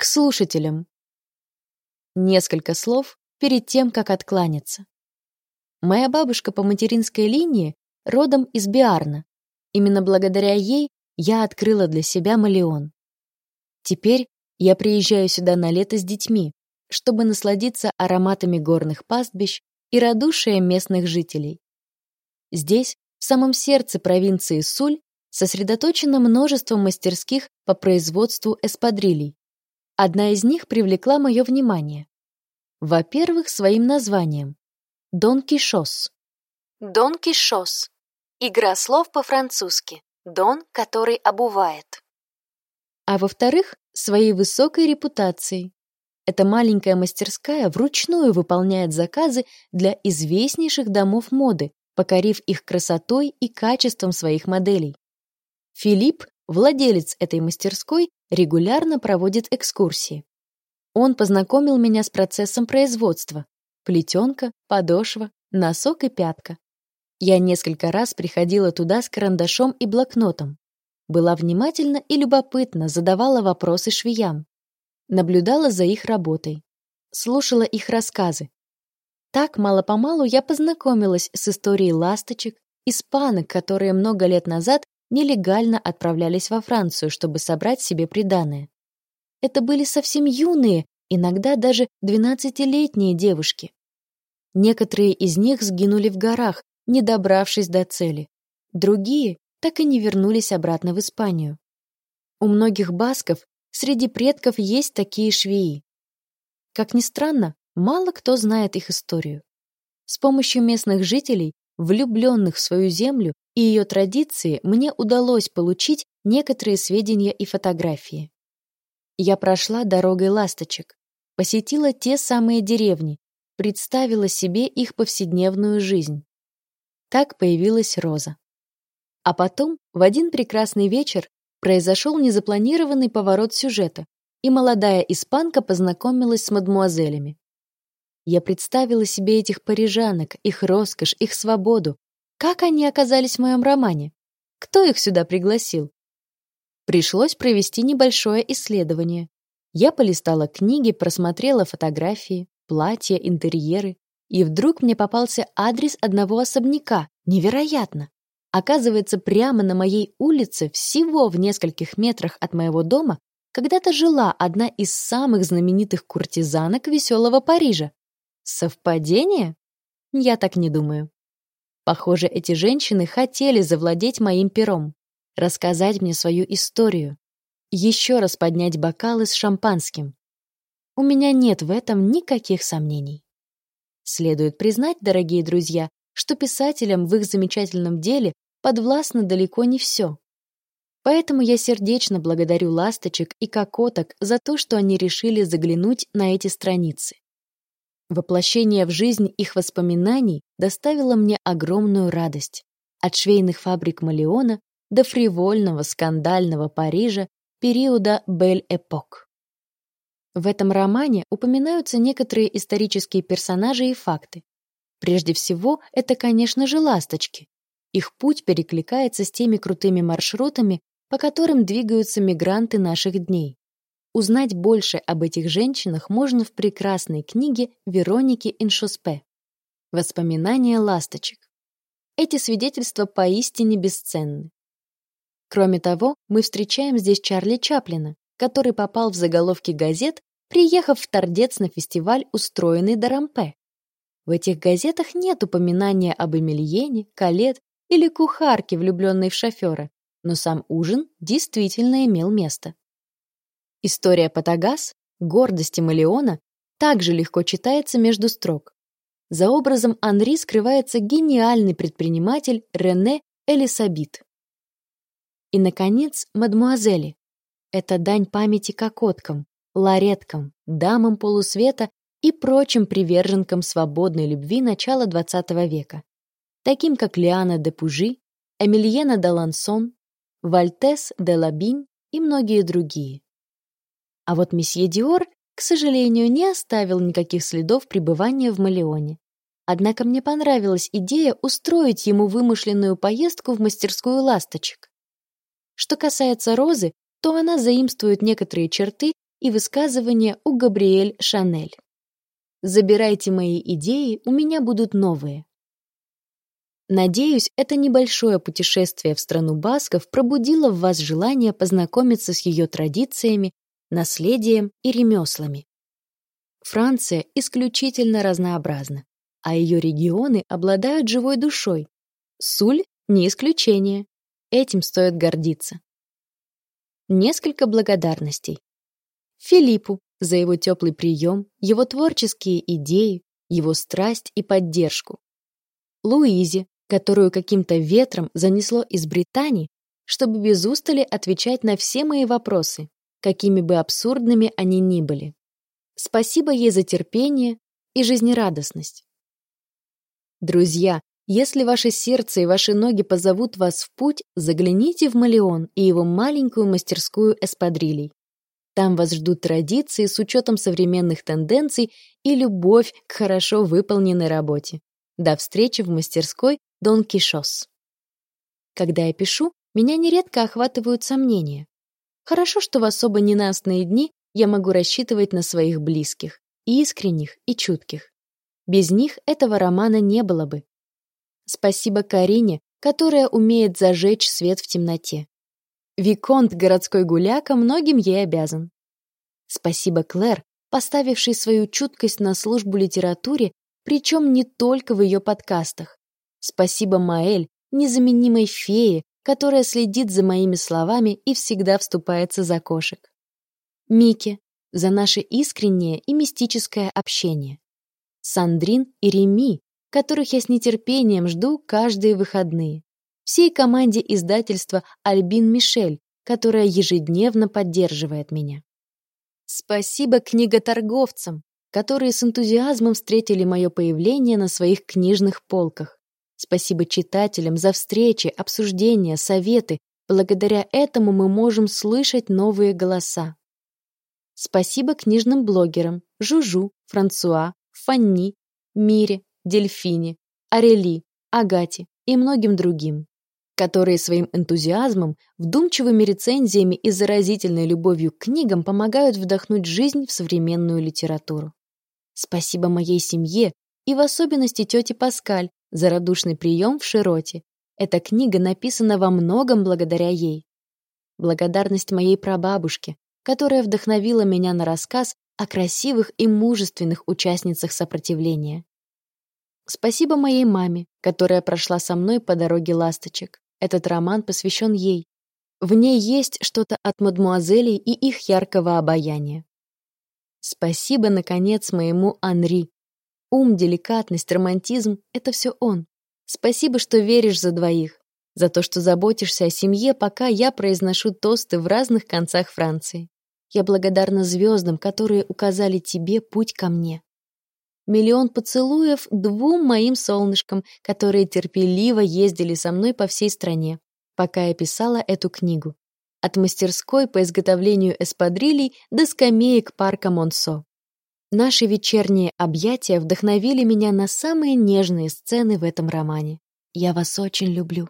К слушателям. Несколько слов перед тем, как откланяться. Моя бабушка по материнской линии родом из Биарна. Именно благодаря ей я открыла для себя Малеон. Теперь я приезжаю сюда на лето с детьми, чтобы насладиться ароматами горных пастбищ и радушием местных жителей. Здесь, в самом сердце провинции Суль, сосредоточено множество мастерских по производству эспадрилей, Одна из них привлекла мое внимание. Во-первых, своим названием — Дон Кишос. Дон Кишос. Игра слов по-французски. Дон, который обувает. А во-вторых, своей высокой репутацией. Эта маленькая мастерская вручную выполняет заказы для известнейших домов моды, покорив их красотой и качеством своих моделей. Филипп, владелец этой мастерской, регулярно проводит экскурсии. Он познакомил меня с процессом производства. Плетенка, подошва, носок и пятка. Я несколько раз приходила туда с карандашом и блокнотом. Была внимательна и любопытна, задавала вопросы швеям. Наблюдала за их работой. Слушала их рассказы. Так, мало-помалу, я познакомилась с историей ласточек, испанок, которые много лет назад нелегально отправлялись во Францию, чтобы собрать себе приданое. Это были совсем юные, иногда даже двенадцатилетние девушки. Некоторые из них сгинули в горах, не добравшись до цели. Другие так и не вернулись обратно в Испанию. У многих басков среди предков есть такие швеи. Как ни странно, мало кто знает их историю. С помощью местных жителей, влюбленных в свою землю, и ее традиции мне удалось получить некоторые сведения и фотографии. Я прошла дорогой ласточек, посетила те самые деревни, представила себе их повседневную жизнь. Так появилась Роза. А потом, в один прекрасный вечер, произошел незапланированный поворот сюжета, и молодая испанка познакомилась с мадмуазелями. Я представила себе этих парижанок, их роскошь, их свободу, как они оказались в моем романе? Кто их сюда пригласил? Пришлось провести небольшое исследование. Я полистала книги, просмотрела фотографии, платья, интерьеры, и вдруг мне попался адрес одного особняка. Невероятно! Оказывается, прямо на моей улице, всего в нескольких метрах от моего дома, когда-то жила одна из самых знаменитых куртизанок веселого Парижа. Совпадение? Я так не думаю. Похоже, эти женщины хотели завладеть моим пером, рассказать мне свою историю, еще раз поднять бокалы с шампанским. У меня нет в этом никаких сомнений. Следует признать, дорогие друзья, что писателям в их замечательном деле подвластно далеко не все. Поэтому я сердечно благодарю ласточек и кокоток за то, что они решили заглянуть на эти страницы. Воплощение в жизнь их воспоминаний доставило мне огромную радость. От швейных фабрик Малеона до фривольного скандального Парижа периода Бель-Эпок. В этом романе упоминаются некоторые исторические персонажи и факты. Прежде всего, это, конечно же, ласточки. Их путь перекликается с теми крутыми маршрутами, по которым двигаются мигранты наших дней. Узнать больше об этих женщинах можно в прекрасной книге Вероники Иншоспе «Воспоминания ласточек». Эти свидетельства поистине бесценны. Кроме того, мы встречаем здесь Чарли Чаплина, который попал в заголовки газет, приехав в Тордец на фестиваль, устроенный Дарампе. В этих газетах нет упоминания об Эмильене, Калет или кухарке, влюбленной в шофера, но сам ужин действительно имел место. История Патагас, гордости Малеона, также легко читается между строк. За образом Анри скрывается гениальный предприниматель Рене Элисабит. И, наконец, мадмуазели. Это дань памяти кокоткам, лареткам, дамам полусвета и прочим приверженкам свободной любви начала XX века, таким как Лиана де Пужи, Эмильена де Лансон, Вальтес де Лабинь и многие другие. А вот месье Диор, к сожалению, не оставил никаких следов пребывания в Малеоне. Однако мне понравилась идея устроить ему вымышленную поездку в мастерскую ласточек. Что касается Розы, то она заимствует некоторые черты и высказывания у Габриэль Шанель. Забирайте мои идеи, у меня будут новые. Надеюсь, это небольшое путешествие в страну басков пробудило в вас желание познакомиться с ее традициями, наследием и ремеслами. Франция исключительно разнообразна, а ее регионы обладают живой душой. Суль — не исключение. Этим стоит гордиться. Несколько благодарностей. Филиппу за его теплый прием, его творческие идеи, его страсть и поддержку. Луизе, которую каким-то ветром занесло из Британии, чтобы без устали отвечать на все мои вопросы, какими бы абсурдными они ни были. Спасибо ей за терпение и жизнерадостность. Друзья, если ваше сердце и ваши ноги позовут вас в путь, загляните в Малеон и его маленькую мастерскую эспадрилей. Там вас ждут традиции с учетом современных тенденций и любовь к хорошо выполненной работе. До встречи в мастерской Дон Кишос. Когда я пишу, меня нередко охватывают сомнения. Хорошо, что в особо ненастные дни я могу рассчитывать на своих близких, и искренних, и чутких. Без них этого романа не было бы. Спасибо Карине, которая умеет зажечь свет в темноте. Виконт городской гуляка многим ей обязан. Спасибо Клэр, поставившей свою чуткость на службу литературе, причем не только в ее подкастах. Спасибо Маэль, незаменимой фее, которая следит за моими словами и всегда вступается за кошек. Мике за наше искреннее и мистическое общение. Сандрин и Реми, которых я с нетерпением жду каждые выходные всей команде издательства «Альбин Мишель», которая ежедневно поддерживает меня. Спасибо книготорговцам, которые с энтузиазмом встретили мое появление на своих книжных полках. Спасибо читателям за встречи, обсуждения, советы. Благодаря этому мы можем слышать новые голоса. Спасибо книжным блогерам Жужу, Франсуа, Фанни, Мире, Дельфине, Арели, Агате и многим другим которые своим энтузиазмом, вдумчивыми рецензиями и заразительной любовью к книгам помогают вдохнуть жизнь в современную литературу. Спасибо моей семье и в особенности тете Паскаль за радушный прием в Широте. Эта книга написана во многом благодаря ей. Благодарность моей прабабушке, которая вдохновила меня на рассказ о красивых и мужественных участницах сопротивления. Спасибо моей маме, которая прошла со мной по дороге ласточек. Этот роман посвящен ей. В ней есть что-то от мадмуазелей и их яркого обаяния. Спасибо, наконец, моему Анри. Ум, деликатность, романтизм — это все он. Спасибо, что веришь за двоих. За то, что заботишься о семье, пока я произношу тосты в разных концах Франции. Я благодарна звездам, которые указали тебе путь ко мне миллион поцелуев двум моим солнышкам, которые терпеливо ездили со мной по всей стране, пока я писала эту книгу. От мастерской по изготовлению эспадрилей до скамеек парка Монсо. Наши вечерние объятия вдохновили меня на самые нежные сцены в этом романе. Я вас очень люблю.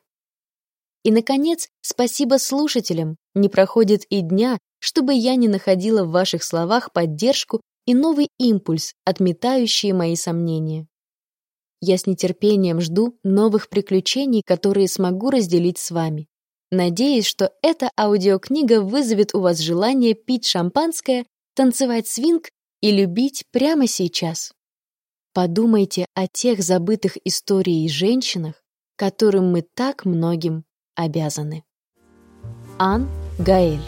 И, наконец, спасибо слушателям. Не проходит и дня, чтобы я не находила в ваших словах поддержку и новый импульс, отметающий мои сомнения. Я с нетерпением жду новых приключений, которые смогу разделить с вами. Надеюсь, что эта аудиокнига вызовет у вас желание пить шампанское, танцевать свинг и любить прямо сейчас. Подумайте о тех забытых историях женщинах, которым мы так многим обязаны. Ан Гаэль